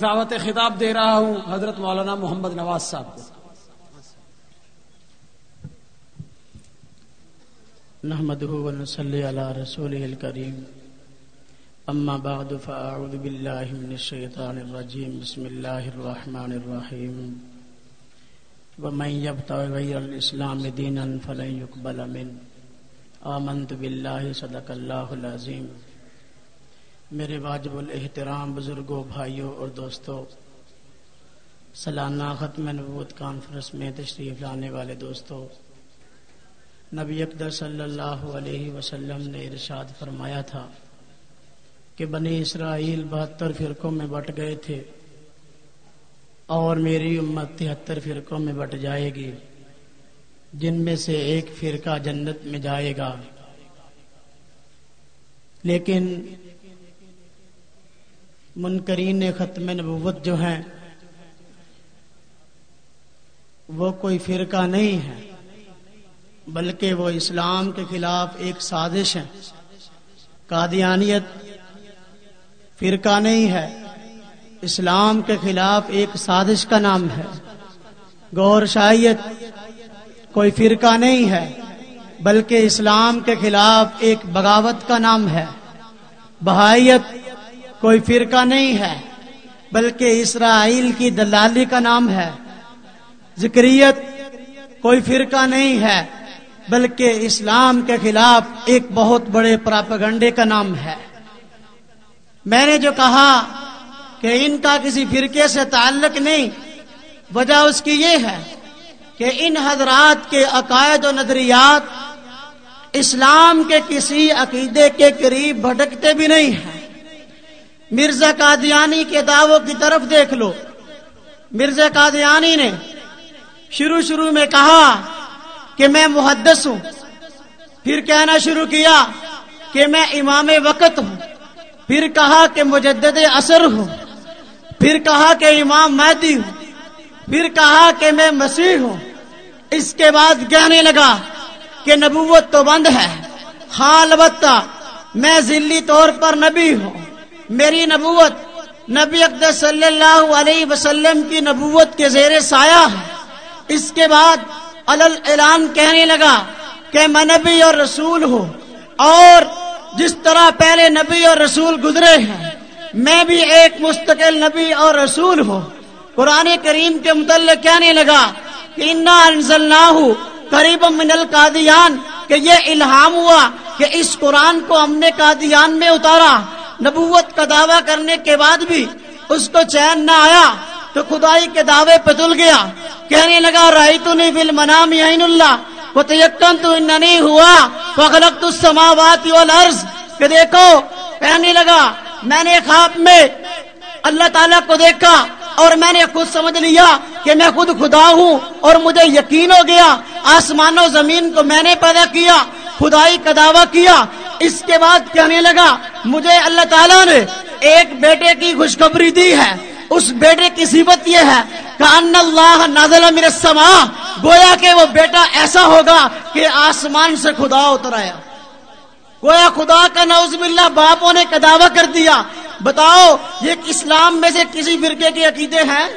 دعوت خطاب دے رہا ہوں حضرت مولانا محمد نواز صاحب کو۔ نحمده ونصلي على رسوله الكريم. أما بعد، فأعوذ بالله من الشيطان الرجيم. بسم الله الرحمن الرحيم. ومن يبتغي غير الإسلام دينا فلن يقبل منه. آمنت بالله، صدق الله العظيم. میرے واجب الاحترام بزرگوں، بھائیوں اور دوستوں، سالانہ ختم نبوت کانفرنس میں تشریف لانے والے دوستوں، نبی اکدر صلی اللہ علیہ وسلم نے ارشاد فرمایا تھا کہ بنی اسرائیل بہتر فرقوں میں بٹ گئے تھے اور میری امت تہتر فرقوں میں بٹ جائے گی، جن میں سے ایک فرقہ جنت میں جائے گا۔ لیکن منکرین ختم نبوت جو ہیں، وہ کوئی فرقہ نہیں ہے، بلکہ وہ اسلام کے خلاف ایک سازش ہے۔ قادیانیت فرقہ نہیں ہے، اسلام کے خلاف ایک سازش کا نام ہے۔ گور شاہیت کوئی فرقہ نہیں ہے، بلکہ اسلام کے خلاف ایک بغاوت کا نام ہے۔ بہائیت کوئی فرقہ نہیں ہے، بلکہ اسرائیل کی دلالی کا نام ہے۔ ذکریت کوئی فرقہ نہیں ہے، بلکہ اسلام کے خلاف ایک بہت بڑے پراپگنڈے کا نام ہے۔ میں نے جو کہا کہ ان کا کسی فرقے سے تعلق نہیں، وجہ اس کی یہ ہے کہ ان حضرات کے عقائد و نظریات اسلام کے کسی عقیدے کے قریب بھٹکتے بھی نہیں ہیں۔ مرزا قادیانی کے دعووں کی طرف دیکھ لو۔ مرزا قادیانی نے شروع شروع میں کہا کہ میں محدث ہوں۔ پھر کہنا شروع کیا کہ میں امام وقت ہوں۔ پھر کہا کہ مجدد اثر ہوں۔ پھر کہا کہ امام مہدی ہوں۔ پھر کہا کہ میں مسیح ہوں۔ اس کے بعد کہنے لگا کہ نبوت تو بند ہے۔ ہاں البتہ میں ذلی طور پر نبی ہوں۔ میری نبوت نبی اقدس صلی اللہ علیہ وسلم کی نبوت کے زیر سایہ ہے۔ اس کے بعد اعلان کہنے لگا کہ میں نبی اور رسول ہوں اور جس طرح پہلے نبی اور رسول گزرے ہیں، میں بھی ایک مستقل نبی اور رسول ہوں۔ قرآن کریم کے متعلق کہنے لگا کہ انا قریب من القادیان، کہ یہ الہام ہوا کہ اس قرآن کو ہم نے قادیان میں اتارا۔ نبوت کا دعویٰ کرنے کے بعد بھی اس کو چین نہ آیا تو خدائی کے دعوے پہ تل گیا۔ کہنے لگا رائی تو نہیں بل منام اللہ۔ وہ تیکن تو نہیں ہوا۔ فخلق تو سماوات والارض۔ کہ دیکھو، کہنے لگا، میں نے خواب میں اللہ تعالیٰ کو دیکھا اور میں نے خود سمجھ لیا کہ میں خود خدا ہوں اور مجھے یقین ہو گیا، آسمان و زمین کو میں نے پیدا کیا، خدائی کا دعویٰ کیا۔ اس کے بعد کہنے لگا، مجھے اللہ تعالیٰ نے ایک بیٹے کی خوشخبری دی ہے۔ اس بیٹے کی صفت یہ ہے کہ اللہ نازل من السماء، گویا کہ وہ بیٹا ایسا ہوگا کہ آسمان سے خدا اتر آیا۔ گویا خدا کا نوز باللہ باپوں نے کا دعویٰ کر دیا۔ بتاؤ، یہ اسلام میں سے کسی فرقے کے عقیدے ہیں؟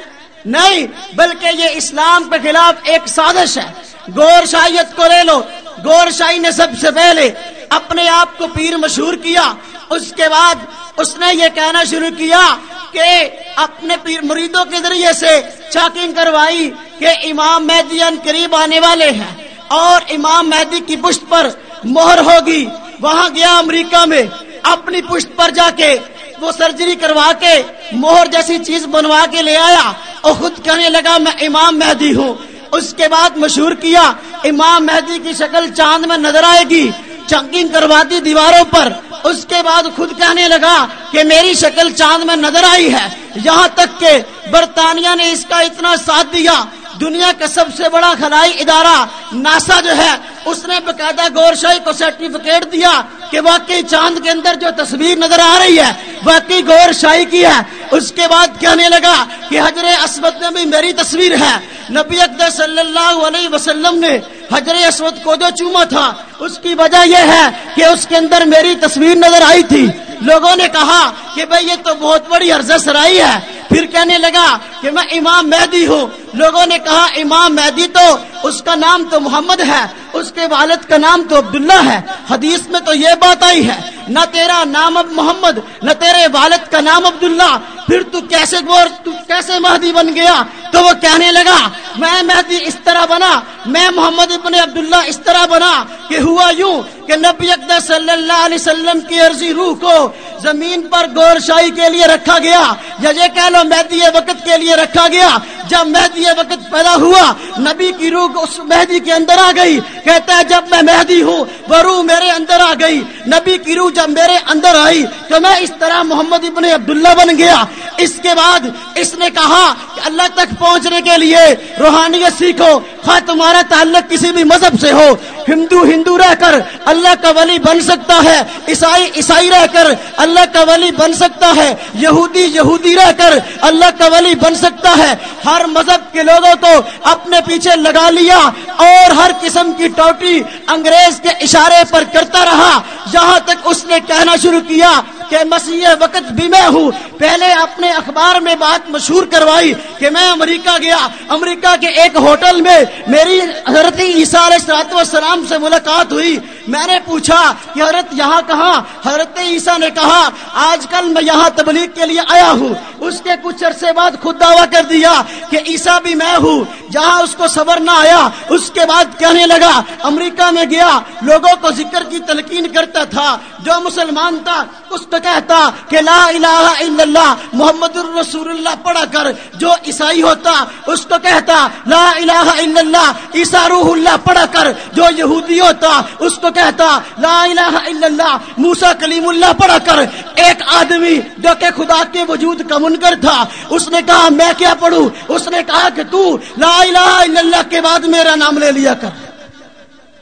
نہیں، بلکہ یہ اسلام کے خلاف ایک سازش ہے۔ گور شاہیت کو لے لو۔ گور شاہی نے سب سے پہلے اپنے آپ کو پیر مشہور کیا۔ اس کے بعد اس نے یہ کہنا شروع کیا کہ اپنے پیر مریدوں کے ذریعے سے چاکنگ کروائی کہ امام مہدی ان قریب آنے والے ہیں۔ اور امام مہدی کی پشت پر مہر ہوگی۔ وہاں گیا امریکہ میں۔ اپنی پشت پر جا کے وہ سرجری کروا کے مہر جیسی چیز بنوا کے لے آیا اور خود کہنے لگا، میں امام مہدی ہوں۔ اس کے بعد مشہور کیا، امام مہدی کی شکل چاند میں نظر آئے گی۔ چنکنگ کروا دی دیواروں پر۔ اس کے بعد خود کہنے لگا کہ میری شکل چاند میں نظر آئی ہے۔ یہاں تک کہ برطانیہ نے اس کا اتنا ساتھ دیا۔ دنیا کا سب سے بڑا خلائی ادارہ ناسا جو ہے، اس نے باقاعدہ گور شاہی کو سرٹیفکیٹ دیا کہ واقعی چاند کے اندر جو تصویر نظر آ رہی ہے، واقعی گور شاہی کی ہے۔ اس کے بعد کہنے لگا کہ حضر اسود میں بھی میری تصویر ہے۔ نبی اکدر صلی اللہ علیہ وسلم نے حجر اسود کو جو چوما تھا، اس کی وجہ یہ ہے کہ اس کے اندر میری تصویر نظر آئی تھی۔ لوگوں نے کہا کہ بھئی یہ تو بہت بڑی عرض سرائی ہے۔ پھر کہنے لگا کہ میں امام مہدی ہوں۔ لوگوں نے کہا امام مہدی تو اس کا نام تو محمد ہے، اس کے والد کا نام تو عبداللہ ہے۔ حدیث میں تو یہ بات آئی ہے نہ تیرا نام اب محمد، نہ تیرے والد کا نام عبداللہ۔ پھر تو کیسے گور، تو کیسے مہدی بن گیا؟ تو وہ کہنے لگا، میں مہدی اس طرح بنا، میں محمد ابن عبداللہ اس طرح بنا کہ ہوا یوں کہ نبی اقدس صلی اللہ علیہ وسلم کی عرضی روح کو زمین پر گور شاہی کے لیے رکھا گیا۔ یا یہ کہہ لو مہدی وقت کے لیے رکھا گیا۔ جب مہدی وقت پیدا ہوا، نبی کی روح اس مہدی کے اندر آ گئی۔ کہتا ہے، جب میں مہدی ہوں، وہ روح میرے اندر آ گئی۔ نبی کی روح جب میرے اندر آئی تو میں اس طرح محمد ابن عبداللہ بن گیا، اس کے بعد اس نے کہا اللہ تک پہنچنے کے لیے روحانیت سیکھو، خواہ تمہارا تعلق کسی بھی مذہب سے ہو۔ ہندو ہندو رہ کر اللہ کا ولی بن سکتا ہے۔ عیسائی عیسائی رہ کر اللہ کا ولی بن سکتا ہے۔ یہودی یہودی رہ کر اللہ کا ولی بن سکتا ہے۔ ہر مذہب کے لوگوں کو اپنے پیچھے لگا لیا اور ہر قسم کی ٹوٹی انگریز کے اشارے پر کرتا رہا۔ یہاں تک اس نے کہنا شروع کیا کہ مسیح وقت بھی میں ہوں۔ پہلے اپنے اخبار میں بات مشہور کروائی۔ کہ میں امریکہ گیا، امریکہ کے ایک ہوٹل میں میری حضرت عیسیٰ علیہ السلام سے ملاقات ہوئی۔ میں نے پوچھا کہ حضرت یہاں کہاں؟ حضرت عیسیٰ نے کہا آج کل میں یہاں تبلیغ کے لیے آیا ہوں۔ اس کے کچھ عرصے بعد خود دعویٰ کر دیا کہ عیسیٰ بھی میں ہوں۔ جہاں اس کو صبر نہ آیا، اس کے بعد کہنے لگا، امریکہ میں گیا، لوگوں کو ذکر کی تلقین کرتا تھا۔ جو مسلمان تھا، اس کو کہتا کہ لا الہ الا اللہ، محمد الرسول اللہ، پڑھا کر۔ جو عیسائی ہوتا، اس کو کہتا، لا الہ الا اللہ، عیسیٰ روح اللہ، پڑھا کر۔ جو یہودی ہوتا، اس کو کہتا، لا الہ الا اللہ موسا کلیم اللہ پڑھا کر، ایک آدمی جو کہ خدا کے وجود کا منکر تھا، اس نے کہا، میں کیا پڑھوں؟ اس نے کہا کہ تو لا الہ الا اللہ کے بعد میرا نام لے لیا کر۔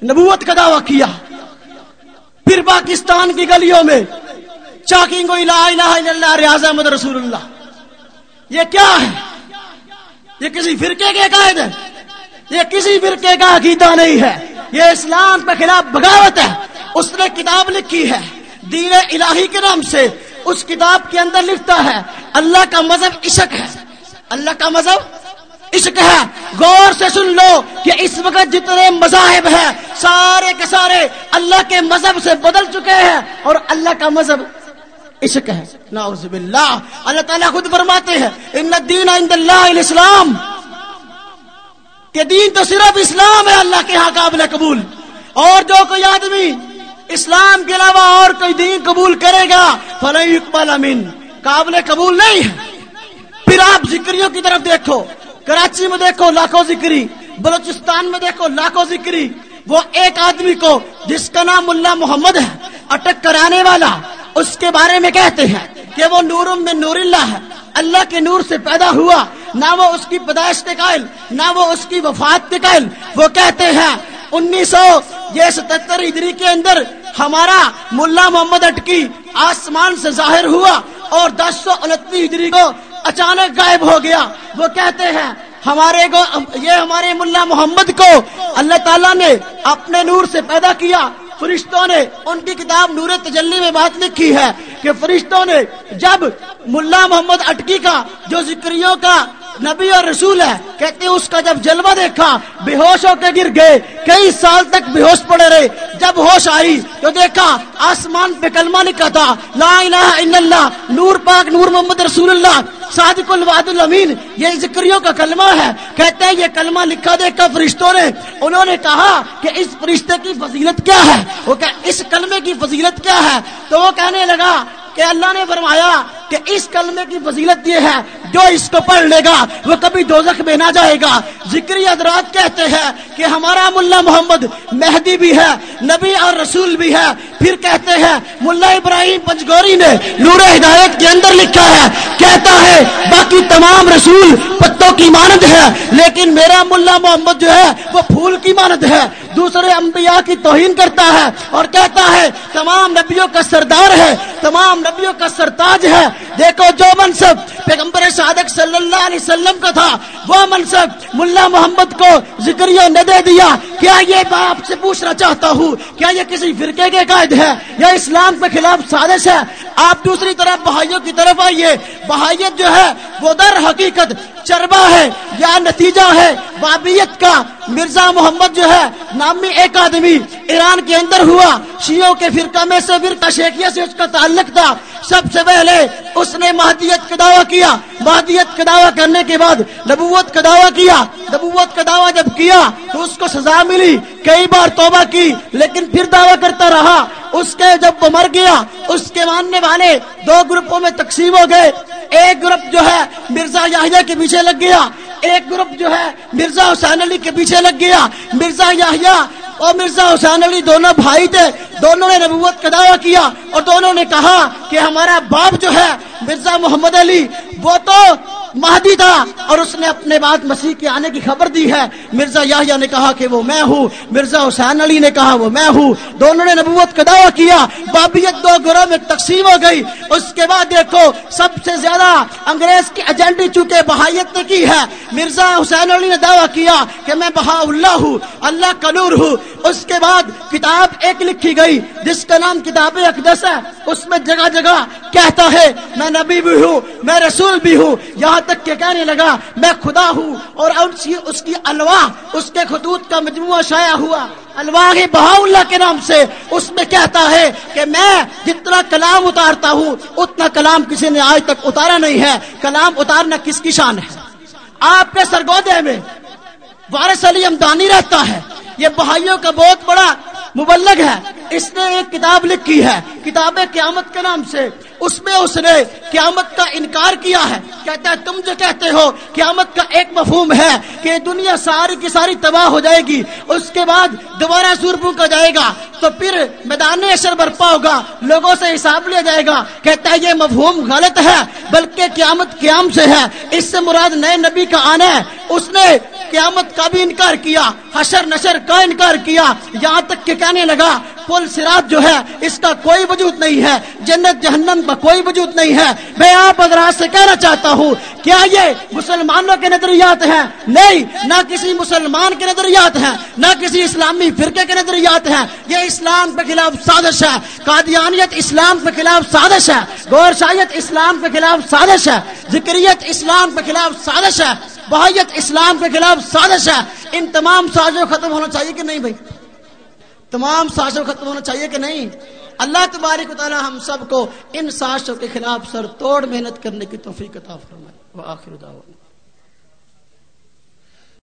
نبوت کا دعویٰ کیا۔ پھر پاکستان کی گلیوں میں چاکنگ کو الہ الہ الا اللہ ریاض احمد رسول اللہ۔ یہ کیا ہے؟ یہ کسی فرقے کے قائد ہے یہ کسی فرقے کا عقیدہ نہیں ہے۔ یہ اسلام کے خلاف بغاوت ہے۔ اس نے کتاب لکھی ہے۔ دین الہی کے نام سے اس کتاب کے اندر لکھتا ہے۔ اللہ کا مذہب عشق ہے۔ اللہ کا مذہب عشق ہے۔ غور سے سن لو کہ اس وقت جتنے مذاہب ہیں، سارے کے سارے اللہ کے مذہب سے بدل چکے ہیں اور اللہ کا مذہب عشق ہے۔ نعوذ باللہ۔ اللہ تعالیٰ خود فرماتے ہیں، ان الدین عند اللہ الاسلام کہ دین تو صرف اسلام ہے، اللہ کے ہاں قابل قبول۔ اور جو کوئی آدمی اسلام کے علاوہ اور کوئی دین قبول کرے گا، فلن اقبال امین قابل قبول نہیں ہے۔ پھر آپ ذکریوں کی طرف دیکھو۔ کراچی میں دیکھو لاکھوں ذکری، بلوچستان میں دیکھو لاکھوں ذکری۔ وہ ایک آدمی کو، جس کا نام اللہ محمد ہے، اٹک کرانے والا۔ اس کے بارے میں کہتے ہیں کہ وہ نور میں نور اللہ ہے۔ اللہ کے نور سے پیدا ہوا، نہ وہ اس کی پیدائش کے قائل، نہ وہ اس کی وفات کے قائل۔ وہ کہتے ہیں انیس سو یہ ستہتر ہجری کے اندر ہمارا ملا محمد اٹکی آسمان سے ظاہر ہوا اور دس سو انتیس ہجری کو اچانک غائب ہو گیا۔ وہ کہتے ہیں، ہمارے کو یہ ہمارے ملا محمد کو اللہ تعالیٰ نے اپنے نور سے پیدا کیا۔ فرشتوں نے ان کی کتاب نور تجلی میں بات لکھی ہے کہ فرشتوں نے جب ملا محمد اٹکی کا جو ذکریوں کا نبی اور رسول ہے، کہتے ہیں، اس کا جب جلوہ دیکھا، بے ہوش ہو کے گر گئے۔ کئی سال تک بے ہوش پڑے رہے۔ جب ہوش آئی تو دیکھا، آسمان پہ کلمہ لکھا تھا، لا الہ الا اللہ، نور پاک، نور محمد رسول اللہ، صادق الوعد الامین۔ یہ ذکریوں کا کلمہ ہے۔ کہتے ہیں، یہ کلمہ لکھا دیکھا فرشتوں نے، انہوں نے کہا کہ اس فرشتے کی فضیلت کیا ہے؟ وہ کہ اس کلمے کی فضیلت کیا ہے؟ تو وہ کہنے لگا کہ اللہ نے فرمایا کہ اس کلمے کی فضیلت یہ ہے جو اس کو پڑھ لے گا وہ کبھی دوزخ میں نہ جائے گا۔ ذکری حضرات کہتے ہیں کہ ہمارا ملا محمد مہدی بھی ہے، نبی اور رسول بھی ہے۔ پھر کہتے ہیں ملا ابراہیم پنجگوری نے نور ہدایت کے اندر لکھا ہے۔ کہتا ہے باقی تمام رسول پتوں کی مانند ہے، لیکن میرا ملا محمد جو ہے وہ پھول کی مانند ہے۔ دوسرے انبیاء کی توہین کرتا ہے اور کہتا ہے، تمام نبیوں کا سردار ہے، تمام نبیوں کا سرتاج ہے۔ دیکھو جو منصب پیغمبر صادق صلی اللہ علیہ وسلم کا تھا، وہ منصب ملا محمد کو ذکریہ نے دے دیا۔ کیا یہ باپ سے پوچھنا چاہتا ہوں، کیا یہ کسی فرقے کے قائد ہے یا اسلام کے خلاف سازش ہے؟ آپ دوسری طرف بہائیوں کی طرف آئیے۔ بہائیت جو ہے، وہ در حقیقت چربا ہے یا نتیجہ ہے؟ بابیت کا مرزا محمد جو ہے، نامی ایک آدمی ایران کے اندر ہوا۔ شیعوں کے فرقہ میں سے فرقہ شیخیہ سے اس کا تعلق تھا۔ سب سے پہلے اس نے مہدیت کا دعویٰ کیا۔ مہدیت کا دعویٰ کرنے کے بعد نبوت کا دعویٰ کیا۔ نبوت کا دعویٰ جب کیا تو اس کو سزا ملی۔ کئی بار توبہ کی، لیکن پھر دعویٰ کرتا رہا۔ اس کے جب وہ مر گیا، اس کے ماننے والے دو گروپوں میں تقسیم ہو گئے۔ ایک گروپ جو ہے، مرزا یاہیا کے پیچھے لگ گیا۔ ایک گروپ جو ہے، مرزا حسین علی کے پیچھے لگ گیا۔ مرزا یاہیا اور مرزا حسین علی دونوں بھائی تھے۔ دونوں نے نبوت کا دعویٰ کیا اور دونوں نے کہا کہ ہمارا باپ جو ہے، مرزا محمد علی، وہ تو مہدی تھا اور اس نے اپنے بعد مسیح کے آنے کی خبر دی ہے۔ مرزا یاہیا نے کہا کہ وہ میں ہوں۔ مرزا حسین علی نے کہا وہ میں ہوں۔ دونوں نے نبوت کا دعویٰ کیا۔ بابیت دو گروہ میں تقسیم ہو گئی۔ اس کے بعد دیکھو، سب سے زیادہ انگریز کی ایجنڈی چونکہ بہائیت نے کی ہے۔ مرزا حسین علی نے دعویٰ کیا کہ میں بہا اللہ ہوں، اللہ کا نور ہوں۔ اس کے بعد کتاب ایک لکھی گئی، جس کا نام کتاب اقدس ہے، اس میں جگہ جگہ کہتا ہے، میں نبی بھی ہوں، میں رسول بھی ہوں، یہاں تک کہ کہنے لگا، میں خدا ہوں، اور اس کی الواح، اس کے خطوط کا مجموعہ شائع ہوا۔ الواح بہا اللہ کے نام سے، اس میں کہتا ہے کہ میں جتنا کلام اتارتا ہوں، اتنا کلام کسی نے آج تک اتارا نہیں ہے۔ کلام اتارنا کس کی شان ہے؟ آپ کے سرگودے میں وارث علی امدانی رہتا ہے۔ یہ بہائیوں کا بہت بڑا مبلغ ہے۔ اس نے ایک کتاب لکھی ہے، کتاب قیامت کے نام سے۔ اس میں اس نے قیامت کا انکار کیا ہے۔ کہتا ہے، تم جو کہتے ہو، قیامت کا ایک مفہوم ہے کہ دنیا ساری کی ساری تباہ ہو جائے گی۔ اس کے بعد دوبارہ سور کا جائے گا۔ تو پھر میدان اشر برپا ہوگا، لوگوں سے حساب لیا جائے گا۔ کہتا ہے، یہ مفہوم غلط ہے، بلکہ قیامت قیام سے ہے۔ اس سے مراد نئے نبی کا آنا ہے۔ اس نے قیامت کا بھی انکار کیا، حشر نشر کا انکار کیا، یہاں تک کہ کہنے لگا، پل سرات جو ہے، اس کا کوئی وجود نہیں ہے، جنت جہنم کا کوئی وجود نہیں ہے۔ میں آپ حضرات سے کہنا چاہتا ہوں، کیا یہ مسلمانوں کے نظریات ہیں؟ نہیں، نہ کسی مسلمان کے نظریات ہیں، نہ کسی اسلامی فرقے کے نظریات ہیں۔ یہ اسلام کے خلاف سازش ہے، قادیانیت اسلام کے خلاف سازش ہے غور شاہیت اسلام کے خلاف سازش ہے، ذکریت اسلام کے خلاف سازش ہے۔ بحیت اسلام کے خلاف سازش ہے۔ ان تمام سازوں ختم ہونا چاہیے کہ نہیں بھائی؟ تمام سازوں ختم ہونا چاہیے کہ نہیں؟ اللہ تبارک و تعالی ہم سب کو ان سازشوں کے خلاف سر توڑ محنت کرنے کی توفیق عطا فرمائے۔ وآخر دعوانا۔